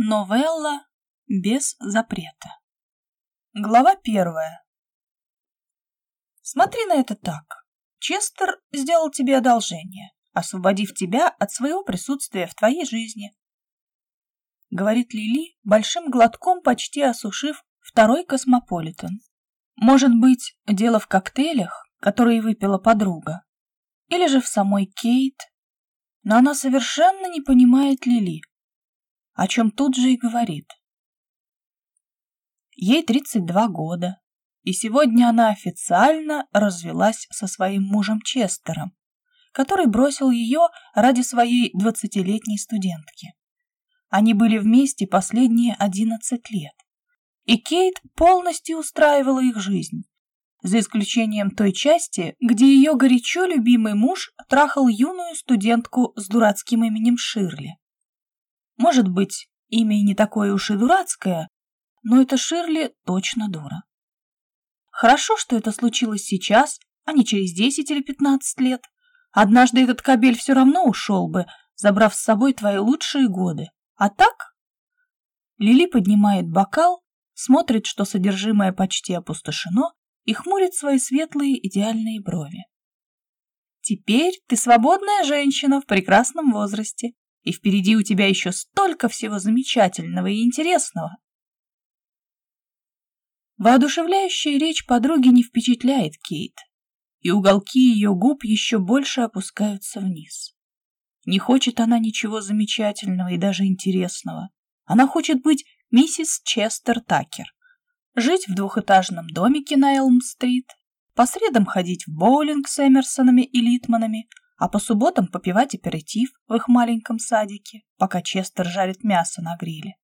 Новелла без запрета. Глава первая. Смотри на это так. Честер сделал тебе одолжение, освободив тебя от своего присутствия в твоей жизни. Говорит Лили, большим глотком почти осушив второй космополитен. Может быть, дело в коктейлях, которые выпила подруга, или же в самой Кейт, но она совершенно не понимает Лили, о чем тут же и говорит. Ей 32 года, и сегодня она официально развелась со своим мужем Честером, который бросил ее ради своей двадцатилетней студентки. Они были вместе последние 11 лет, и Кейт полностью устраивала их жизнь, за исключением той части, где ее горячо любимый муж трахал юную студентку с дурацким именем Ширли. Может быть, имя и не такое уж и дурацкое, но это Ширли точно дура. Хорошо, что это случилось сейчас, а не через 10 или 15 лет. Однажды этот кабель все равно ушел бы, забрав с собой твои лучшие годы. А так? Лили поднимает бокал, смотрит, что содержимое почти опустошено, и хмурит свои светлые идеальные брови. Теперь ты свободная женщина в прекрасном возрасте, и впереди у тебя еще столько всего замечательного и интересного. Воодушевляющая речь подруги не впечатляет Кейт, и уголки ее губ еще больше опускаются вниз. Не хочет она ничего замечательного и даже интересного. Она хочет быть миссис Честер Такер, жить в двухэтажном домике на Элм-стрит, по средам ходить в боулинг с Эмерсонами и Литманами, а по субботам попивать аперитив в их маленьком садике, пока Честер жарит мясо на гриле.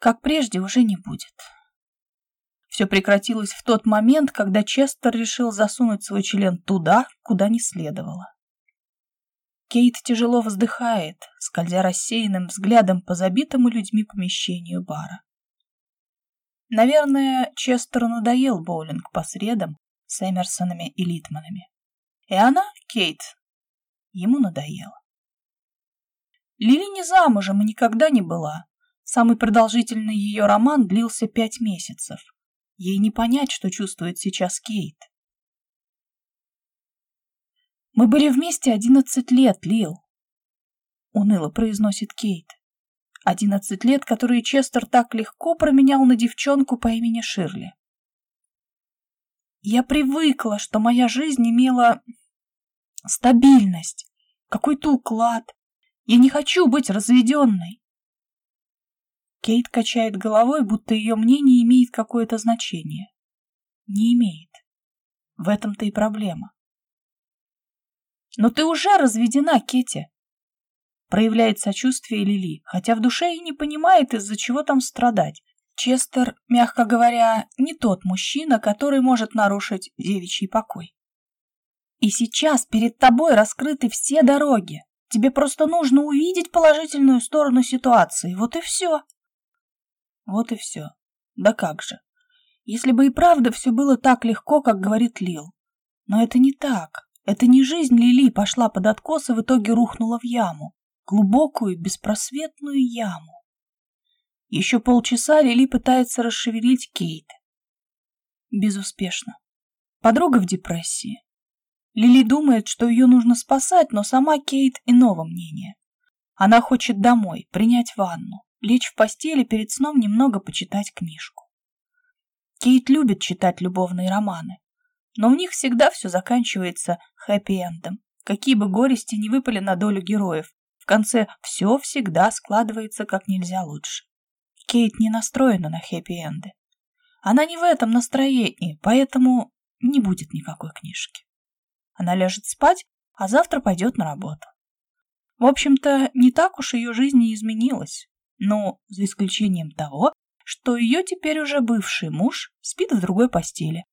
Как прежде уже не будет. Все прекратилось в тот момент, когда Честер решил засунуть свой член туда, куда не следовало. Кейт тяжело вздыхает, скользя рассеянным взглядом по забитому людьми помещению бара. Наверное, Честеру надоел боулинг по средам с Эмерсонами и Литманами. И она, Кейт, ему надоела. Лили не замужем и никогда не была. Самый продолжительный ее роман длился пять месяцев. Ей не понять, что чувствует сейчас Кейт. «Мы были вместе одиннадцать лет, Лил», — уныло произносит Кейт. Одиннадцать лет, которые Честер так легко променял на девчонку по имени Ширли. Я привыкла, что моя жизнь имела стабильность, какой-то уклад. Я не хочу быть разведенной. Кейт качает головой, будто ее мнение имеет какое-то значение. Не имеет. В этом-то и проблема. Но ты уже разведена, Кетти. Проявляет сочувствие Лили, хотя в душе и не понимает, из-за чего там страдать. Честер, мягко говоря, не тот мужчина, который может нарушить девичий покой. И сейчас перед тобой раскрыты все дороги. Тебе просто нужно увидеть положительную сторону ситуации. Вот и все. Вот и все. Да как же. Если бы и правда все было так легко, как говорит Лил. Но это не так. Это не жизнь Лили пошла под откос и в итоге рухнула в яму. Глубокую, беспросветную яму. Еще полчаса Лили пытается расшевелить Кейт. Безуспешно. Подруга в депрессии. Лили думает, что ее нужно спасать, но сама Кейт иного мнения. Она хочет домой, принять ванну, лечь в постели перед сном немного почитать книжку. Кейт любит читать любовные романы, но у них всегда все заканчивается хэппи-эндом. Какие бы горести не выпали на долю героев, в конце все всегда складывается как нельзя лучше. Кейт не настроена на хэппи-энды. Она не в этом настроении, поэтому не будет никакой книжки. Она ляжет спать, а завтра пойдет на работу. В общем-то, не так уж ее жизнь не изменилась. Ну, за исключением того, что ее теперь уже бывший муж спит в другой постели,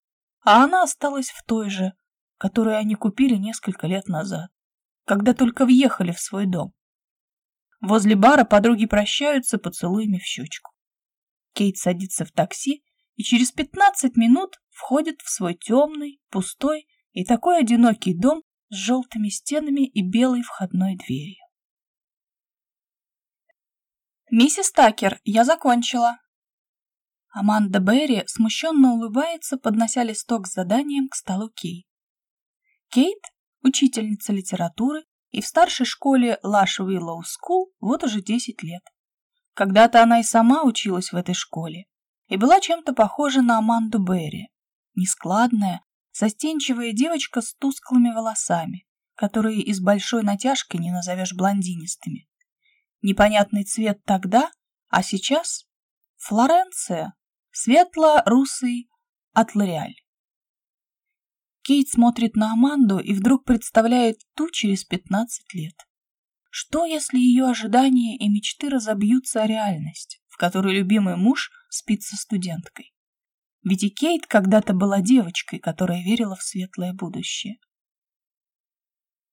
а она осталась в той же, которую они купили несколько лет назад, когда только въехали в свой дом. Возле бара подруги прощаются поцелуями в щечку. Кейт садится в такси и через 15 минут входит в свой темный, пустой и такой одинокий дом с желтыми стенами и белой входной дверью. «Миссис Такер, я закончила!» Аманда Берри смущенно улыбается, поднося листок с заданием к столу Кейт. Кейт – учительница литературы в старшей школе Lush Willow School вот уже 10 лет. Когда-то она и сама училась в этой школе и была чем-то похожа на Аманду Берри. Нескладная, застенчивая девочка с тусклыми волосами, которые и с большой натяжкой не назовешь блондинистыми. Непонятный цвет тогда, а сейчас Флоренция, светло-русый от Лореаль. Кейт смотрит на Аманду и вдруг представляет ту через 15 лет. Что, если ее ожидания и мечты разобьются о реальность, в которой любимый муж спит со студенткой? Ведь и Кейт когда-то была девочкой, которая верила в светлое будущее.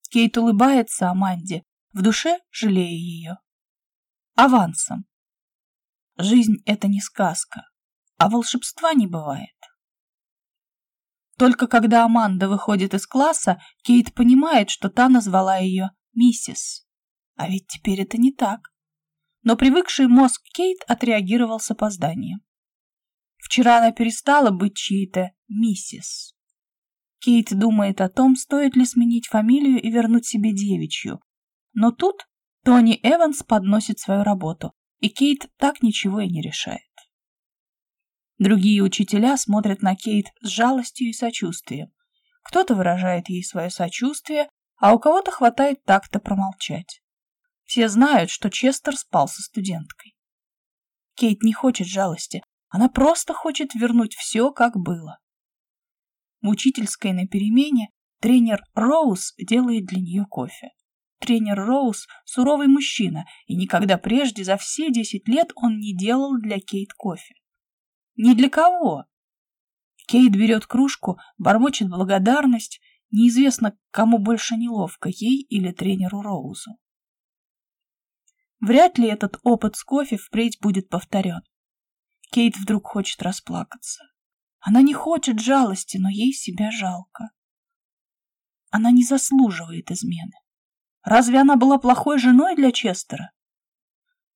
Кейт улыбается Аманде, в душе жалея ее. Авансом. Жизнь — это не сказка, а волшебства не бывает. Только когда Аманда выходит из класса, Кейт понимает, что та назвала ее «миссис». А ведь теперь это не так. Но привыкший мозг Кейт отреагировал с опозданием. Вчера она перестала быть чьей-то «миссис». Кейт думает о том, стоит ли сменить фамилию и вернуть себе девичью. Но тут Тони Эванс подносит свою работу, и Кейт так ничего и не решает. Другие учителя смотрят на Кейт с жалостью и сочувствием. Кто-то выражает ей свое сочувствие, а у кого-то хватает так-то промолчать. Все знают, что Честер спал со студенткой. Кейт не хочет жалости, она просто хочет вернуть все, как было. В учительской на перемене тренер Роуз делает для нее кофе. Тренер Роуз – суровый мужчина, и никогда прежде за все десять лет он не делал для Кейт кофе. Ни для кого. Кейт берет кружку, бормочет благодарность, неизвестно, кому больше неловко, ей или тренеру Роузу. Вряд ли этот опыт с кофе впредь будет повторен. Кейт вдруг хочет расплакаться. Она не хочет жалости, но ей себя жалко. Она не заслуживает измены. Разве она была плохой женой для Честера?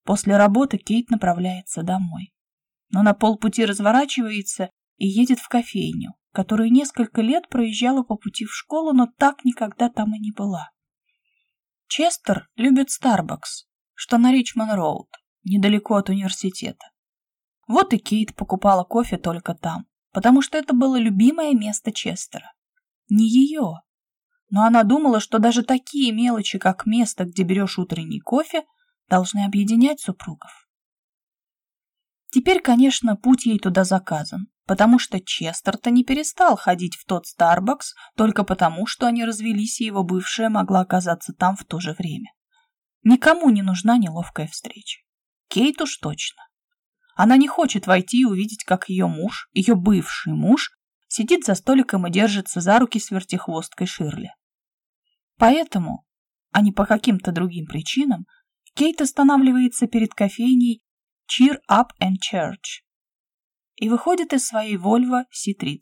После работы Кейт направляется домой но на полпути разворачивается и едет в кофейню, которую несколько лет проезжала по пути в школу, но так никогда там и не была. Честер любит Starbucks, что на Ричмон-Роуд, недалеко от университета. Вот и Кейт покупала кофе только там, потому что это было любимое место Честера. Не ее. Но она думала, что даже такие мелочи, как место, где берешь утренний кофе, должны объединять супругов. Теперь, конечно, путь ей туда заказан, потому что Честер-то не перестал ходить в тот Старбакс только потому, что они развелись, и его бывшая могла оказаться там в то же время. Никому не нужна неловкая встреча. Кейт уж точно. Она не хочет войти и увидеть, как ее муж, ее бывший муж, сидит за столиком и держится за руки с вертихвосткой Ширли. Поэтому, а не по каким-то другим причинам, Кейт останавливается перед кофейней Cheer Up and Church и выходит из своей Volvo C30.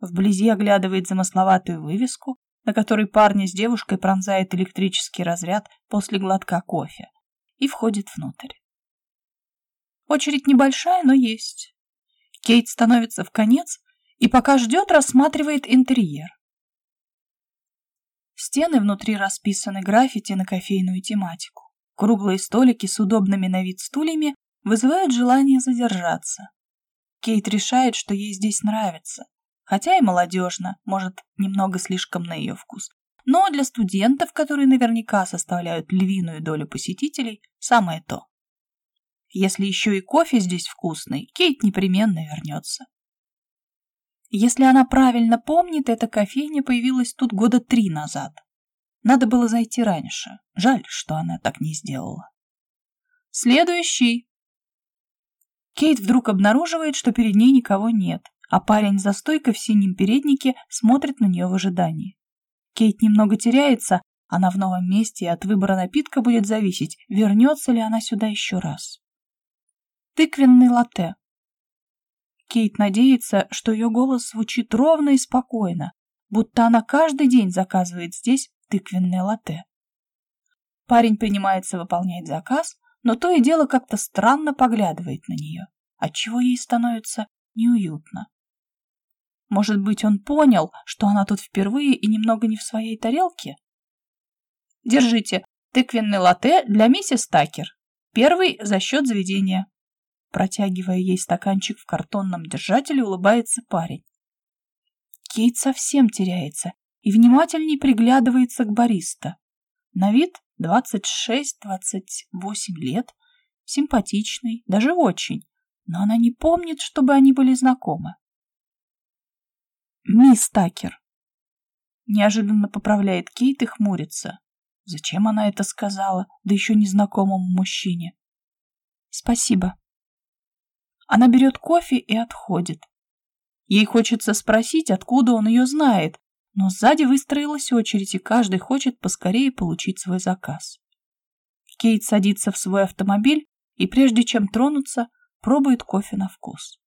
Вблизи оглядывает замысловатую вывеску, на которой парни с девушкой пронзает электрический разряд после глотка кофе, и входит внутрь. Очередь небольшая, но есть. Кейт становится в конец и пока ждет, рассматривает интерьер. Стены внутри расписаны граффити на кофейную тематику. Круглые столики с удобными на вид стульями вызывают желание задержаться. Кейт решает, что ей здесь нравится, хотя и молодежно, может, немного слишком на ее вкус. Но для студентов, которые наверняка составляют львиную долю посетителей, самое то. Если еще и кофе здесь вкусный, Кейт непременно вернется. Если она правильно помнит, эта кофейня появилась тут года три назад. Надо было зайти раньше. Жаль, что она так не сделала. Следующий. Кейт вдруг обнаруживает, что перед ней никого нет, а парень за стойкой в синем переднике смотрит на нее в ожидании. Кейт немного теряется, она в новом месте, и от выбора напитка будет зависеть, вернется ли она сюда еще раз. Тыквенный латте. Кейт надеется, что ее голос звучит ровно и спокойно, будто она каждый день заказывает здесь тыквенное латте. Парень принимается выполнять заказ, но то и дело как-то странно поглядывает на нее, отчего ей становится неуютно. Может быть, он понял, что она тут впервые и немного не в своей тарелке? Держите, тыквенный латте для миссис Такер. Первый за счет заведения. Протягивая ей стаканчик в картонном держателе, улыбается парень. Кейт совсем теряется и внимательней приглядывается к бариста. На вид 26-28 лет, симпатичный, даже очень, но она не помнит, чтобы они были знакомы. «Мисс Такер!» Неожиданно поправляет Кейт и хмурится. Зачем она это сказала, да еще незнакомому мужчине? «Спасибо». Она берет кофе и отходит. Ей хочется спросить, откуда он ее знает, но сзади выстроилась очередь, и каждый хочет поскорее получить свой заказ. Кейт садится в свой автомобиль и, прежде чем тронуться, пробует кофе на вкус.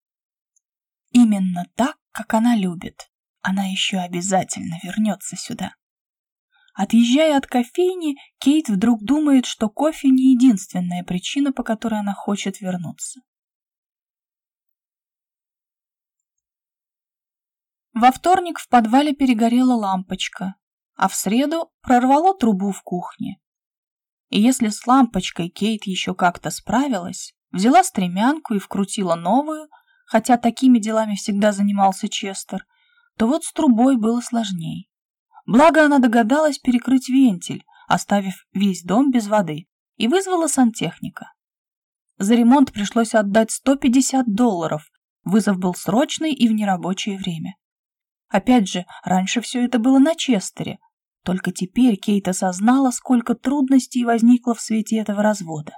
Именно так, как она любит. Она еще обязательно вернется сюда. Отъезжая от кофейни, Кейт вдруг думает, что кофе не единственная причина, по которой она хочет вернуться. Во вторник в подвале перегорела лампочка, а в среду прорвало трубу в кухне. И если с лампочкой Кейт еще как-то справилась, взяла стремянку и вкрутила новую, хотя такими делами всегда занимался Честер, то вот с трубой было сложней. Благо она догадалась перекрыть вентиль, оставив весь дом без воды, и вызвала сантехника. За ремонт пришлось отдать 150 долларов, вызов был срочный и в нерабочее время. Опять же, раньше все это было на Честере, только теперь Кейт осознала, сколько трудностей возникло в свете этого развода.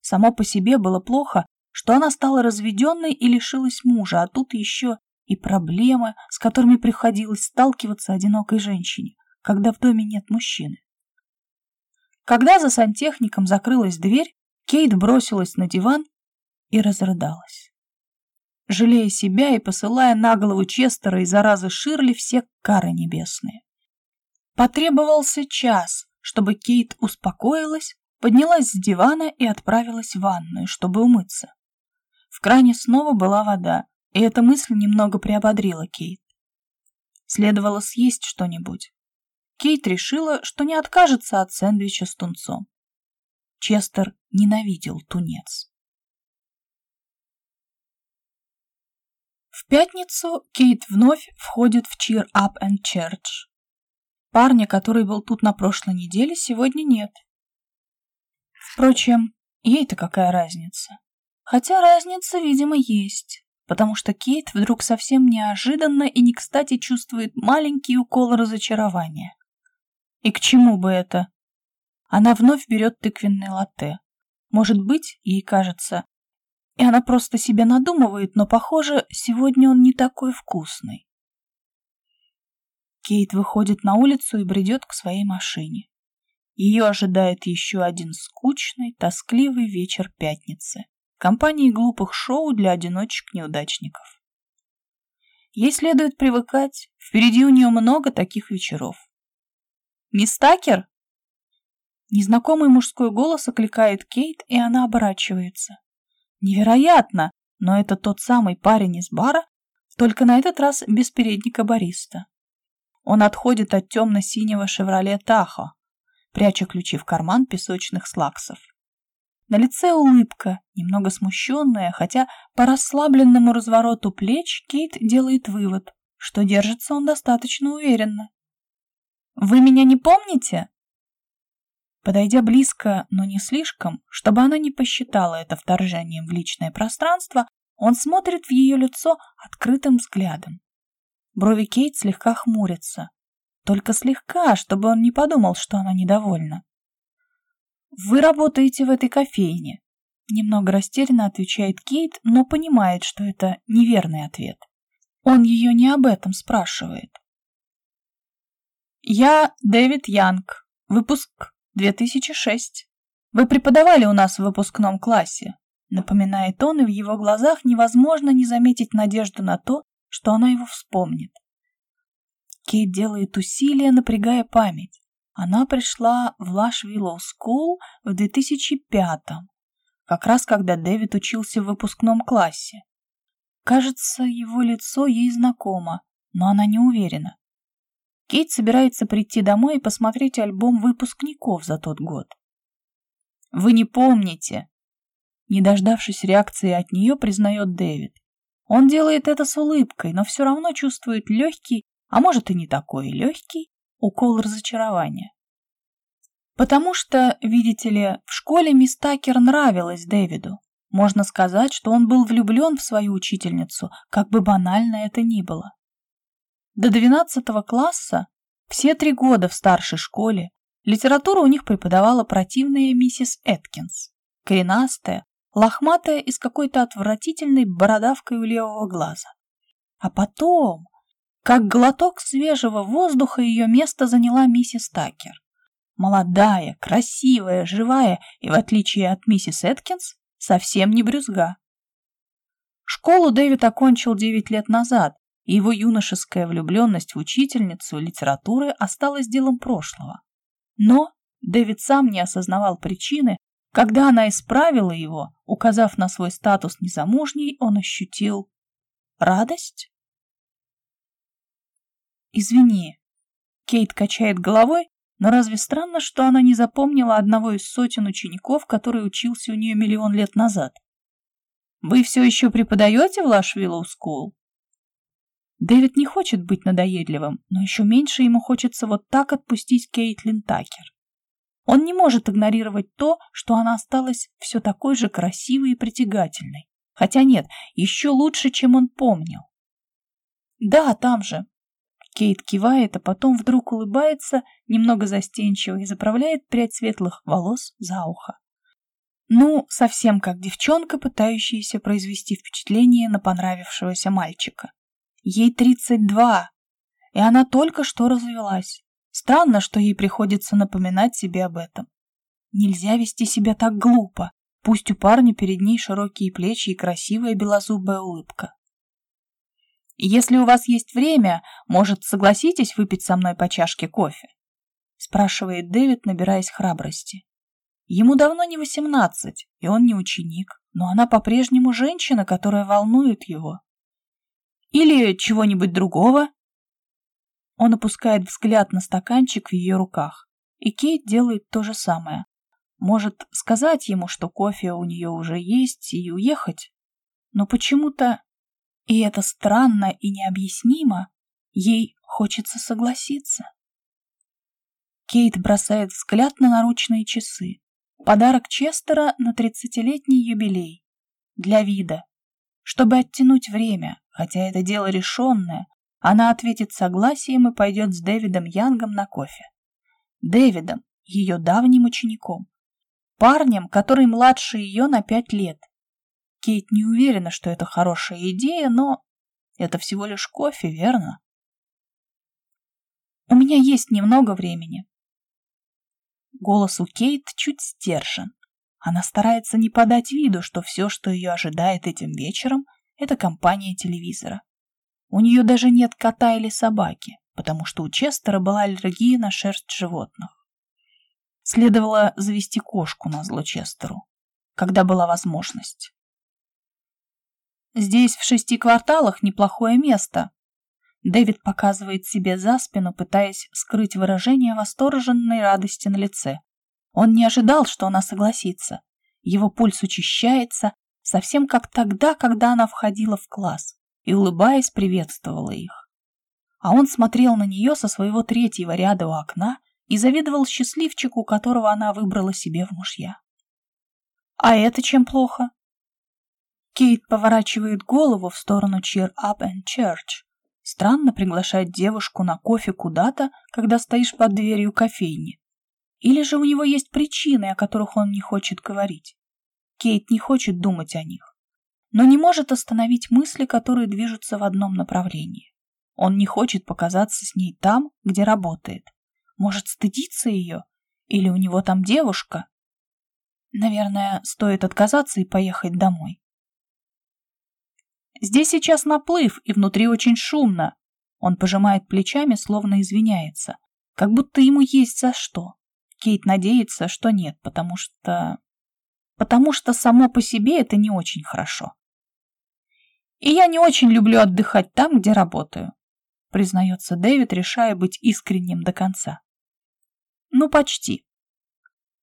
Само по себе было плохо, что она стала разведенной и лишилась мужа, а тут еще и проблемы, с которыми приходилось сталкиваться одинокой женщине, когда в доме нет мужчины. Когда за сантехником закрылась дверь, Кейт бросилась на диван и разрыдалась. Жалея себя и посылая на голову Честера и заразы Ширли все кары небесные. Потребовался час, чтобы Кейт успокоилась, поднялась с дивана и отправилась в ванную, чтобы умыться. В кране снова была вода, и эта мысль немного приободрила Кейт. Следовало съесть что-нибудь. Кейт решила, что не откажется от сэндвича с тунцом. Честер ненавидел тунец. В пятницу Кейт вновь входит в Cheer Up and Church. Парня, который был тут на прошлой неделе, сегодня нет. Впрочем, ей-то какая разница? Хотя разница, видимо, есть потому что Кейт вдруг совсем неожиданно и не кстати чувствует маленький укол разочарования. И к чему бы это? Она вновь берет тыквенный латте. Может быть, ей кажется, и она просто себе надумывает, но, похоже, сегодня он не такой вкусный. Кейт выходит на улицу и бредет к своей машине. Ее ожидает еще один скучный, тоскливый вечер пятницы компании глупых шоу для одиночек-неудачников. Ей следует привыкать, впереди у нее много таких вечеров. «Мисс Такер?» Незнакомый мужской голос окликает Кейт, и она оборачивается. Невероятно, но это тот самый парень из бара, только на этот раз без передника бариста. Он отходит от темно-синего «Шевроле Тахо», пряча ключи в карман песочных слаксов. На лице улыбка, немного смущенная, хотя по расслабленному развороту плеч Кейт делает вывод, что держится он достаточно уверенно. «Вы меня не помните?» Подойдя близко, но не слишком, чтобы она не посчитала это вторжением в личное пространство, он смотрит в ее лицо открытым взглядом. Брови Кейт слегка хмурятся. Только слегка, чтобы он не подумал, что она недовольна. «Вы работаете в этой кофейне», — немного растерянно отвечает Кейт, но понимает, что это неверный ответ. Он ее не об этом спрашивает. «Я Дэвид Янг, выпуск 2006. Вы преподавали у нас в выпускном классе», — напоминает он, и в его глазах невозможно не заметить надежду на то, что она его вспомнит. Кейт делает усилия, напрягая память. Она пришла в Lush Willow School в 2005-м, как раз когда Дэвид учился в выпускном классе. Кажется, его лицо ей знакомо, но она не уверена. Кейт собирается прийти домой и посмотреть альбом выпускников за тот год. «Вы не помните!» Не дождавшись реакции от нее, признает Дэвид. Он делает это с улыбкой, но все равно чувствует легкий, а может и не такой легкий, укол разочарования. Потому что, видите ли, в школе мисс Такер нравилась Дэвиду. Можно сказать, что он был влюблен в свою учительницу, как бы банально это ни было. До двенадцатого класса, все три года в старшей школе, литературу у них преподавала противная миссис Эткинс, коренастая, лохматая и с какой-то отвратительной бородавкой у левого глаза. А потом, как глоток свежего воздуха, ее место заняла миссис Такер. Молодая, красивая, живая и, в отличие от миссис Эткинс, совсем не брюзга. Школу Дэвид окончил 9 лет назад, и его юношеская влюбленность в учительницу литературы осталась делом прошлого. Но Дэвид сам не осознавал причины, когда она исправила его, указав на свой статус незамужней, он ощутил радость. «Извини», — Кейт качает головой, но разве странно, что она не запомнила одного из сотен учеников, который учился у нее миллион лет назад? «Вы все еще преподаете в Lush Willow School?» Дэвид не хочет быть надоедливым, но еще меньше ему хочется вот так отпустить Кейтлин Такер. Он не может игнорировать то, что она осталась все такой же красивой и притягательной. Хотя нет, еще лучше, чем он помнил. «Да, там же», Кейт кивает, а потом вдруг улыбается, немного застенчиво, и заправляет прядь светлых волос за ухо. Ну, совсем как девчонка, пытающаяся произвести впечатление на понравившегося мальчика. Ей 32, и она только что развелась. Странно, что ей приходится напоминать себе об этом. Нельзя вести себя так глупо, пусть у парня перед ней широкие плечи и красивая белозубая улыбка. Если у вас есть время, может, согласитесь выпить со мной по чашке кофе? Спрашивает Дэвид, набираясь храбрости. Ему давно не восемнадцать, и он не ученик, но она по-прежнему женщина, которая волнует его. Или чего-нибудь другого? Он опускает взгляд на стаканчик в ее руках, и Кейт делает то же самое. Может, сказать ему, что кофе у нее уже есть, и уехать? Но почему-то и это странно и необъяснимо, ей хочется согласиться. Кейт бросает взгляд на наручные часы. Подарок Честера на тридцатилетний юбилей. Для вида. Чтобы оттянуть время, хотя это дело решенное, она ответит согласием и пойдет с Дэвидом Янгом на кофе. Дэвидом, ее давним учеником. Парнем, который младше ее на пять лет Кейт не уверена, что это хорошая идея, но это всего лишь кофе, верно? У меня есть немного времени. Голос у Кейт чуть сдержан. Она старается не подать виду, что все, что ее ожидает этим вечером, это компания телевизора. У нее даже нет кота или собаки, потому что у Честера была аллергия на шерсть животных. Следовало завести кошку на зло Честеру, когда была возможность. Здесь в шести кварталах неплохое место. Дэвид показывает себе за спину, пытаясь скрыть выражение восторженной радости на лице. Он не ожидал, что она согласится. Его пульс учащается, совсем как тогда, когда она входила в класс и, улыбаясь, приветствовала их. А он смотрел на нее со своего третьего ряда у окна и завидовал счастливчику, которого она выбрала себе в мужья. А это чем плохо? Кейт поворачивает голову в сторону Cheer Up and Church. Странно приглашать девушку на кофе куда-то, когда стоишь под дверью кофейни. Или же у него есть причины, о которых он не хочет говорить. Кейт не хочет думать о них, но не может остановить мысли, которые движутся в одном направлении. Он не хочет показаться с ней там, где работает. Может стыдиться ее? Или у него там девушка? Наверное, стоит отказаться и поехать домой. Здесь сейчас наплыв, и внутри очень шумно. Он пожимает плечами, словно извиняется, как будто ему есть за что. Кейт надеется, что нет, потому что... потому что само по себе это не очень хорошо. И я не очень люблю отдыхать там, где работаю, признается Дэвид, решая быть искренним до конца. Ну, почти.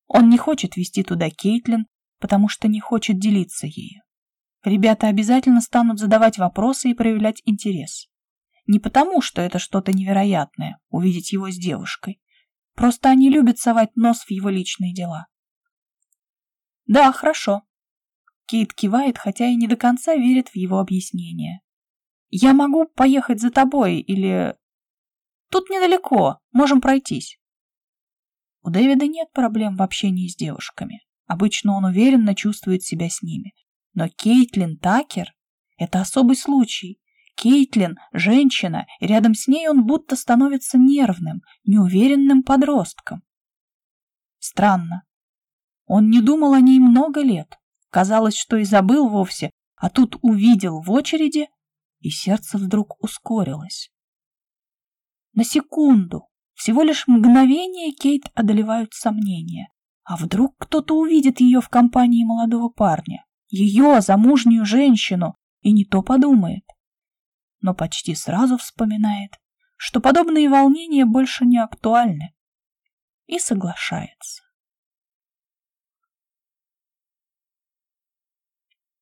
Он не хочет вести туда Кейтлин, потому что не хочет делиться ею. Ребята обязательно станут задавать вопросы и проявлять интерес. Не потому, что это что-то невероятное, увидеть его с девушкой. Просто они любят совать нос в его личные дела. Да, хорошо. Кейт кивает, хотя и не до конца верит в его объяснение. Я могу поехать за тобой или... Тут недалеко, можем пройтись. У Дэвида нет проблем в общении с девушками. Обычно он уверенно чувствует себя с ними. Но Кейтлин Такер — это особый случай. Кейтлин — женщина, и рядом с ней он будто становится нервным, неуверенным подростком. Странно. Он не думал о ней много лет. Казалось, что и забыл вовсе, а тут увидел в очереди, и сердце вдруг ускорилось. На секунду, всего лишь мгновение Кейт одолевают сомнения. А вдруг кто-то увидит ее в компании молодого парня? Ее, замужнюю женщину, и не то подумает. Но почти сразу вспоминает, что подобные волнения больше не актуальны. И соглашается.